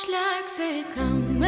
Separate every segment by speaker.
Speaker 1: aq larg se kam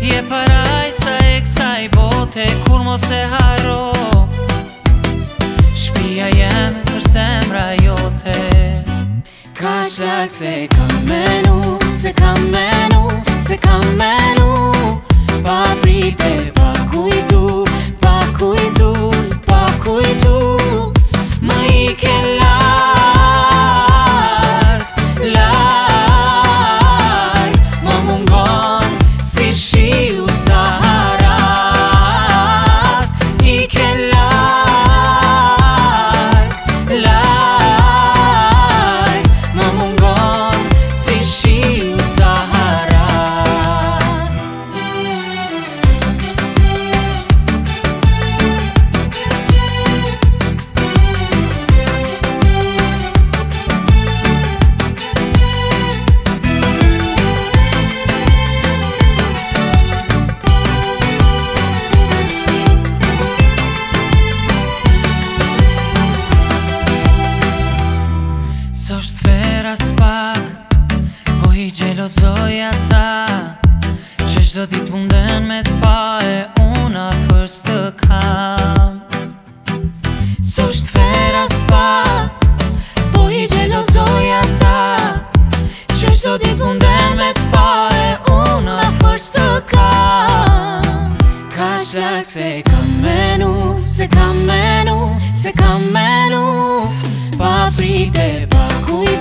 Speaker 2: Je paraj sa e kësaj bote kur mos e haro Shpia jeme për zemra jote Ka shlak se kam menu, se kam menu vras pak Po i gjelozoj ata Që gjdo dit munden me t'pa E una për të kam Su shtë vera spa Po i gjelozoj ata Që gjdo dit munden me t'pa
Speaker 1: E una për të kam Ka shlak se kam menu Se kam menu Se kam menu Pa frite, pa kuj